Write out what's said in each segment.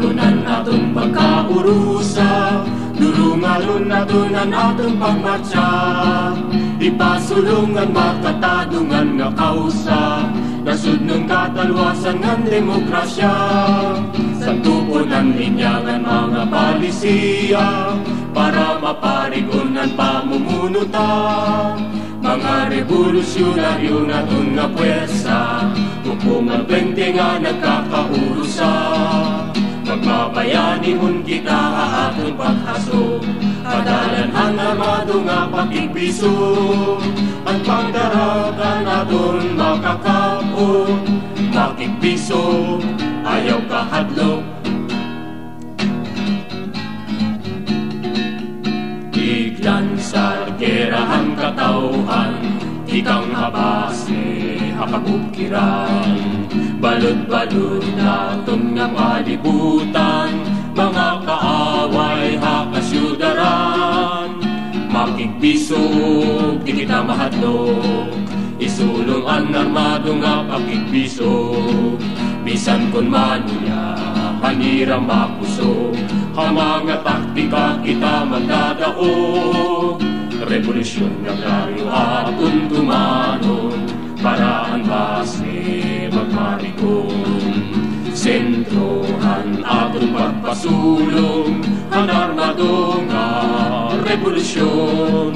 ang pagkaurusa Durungaron na doon ang atong pagmarcha Ipasulungan makatadungan nga kausa Nasud ng katalwasan ng demokrasya. Sa tupunan ninyangan mga palisiya Para maparigunan pamumunuta Mga revolusyonaryo na doon nga pwersa Hukuman pwente nga nagkakaurusa Magmabayanihon kita aton paghaso. Kadalan ang armado nga pakigbiso Ang pagdaragan naton makakapon Makigbiso, ayaw kahadlok Iglan sa gerahang katauhan Ikang habase, hakabukiran Balod-balod na itong nga palibutan Mga kaaway, hakasyudaran Makigbisog, di kita mahadlok Isulong ang armado nga pakigbisog Bisan kon manuya, hanira mapuso. Hamanga taktika kita magdadaog Revolusyon atong tumanon Atong pagpasulong Ang armado nga revolusyon.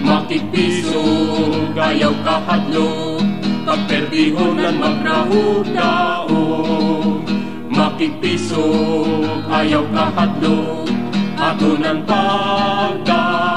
Makikpisog, ayaw kahadlok Pagperbihon ng magnahog daog Makikpisog, ayaw kahadlok Ato ng pagdaog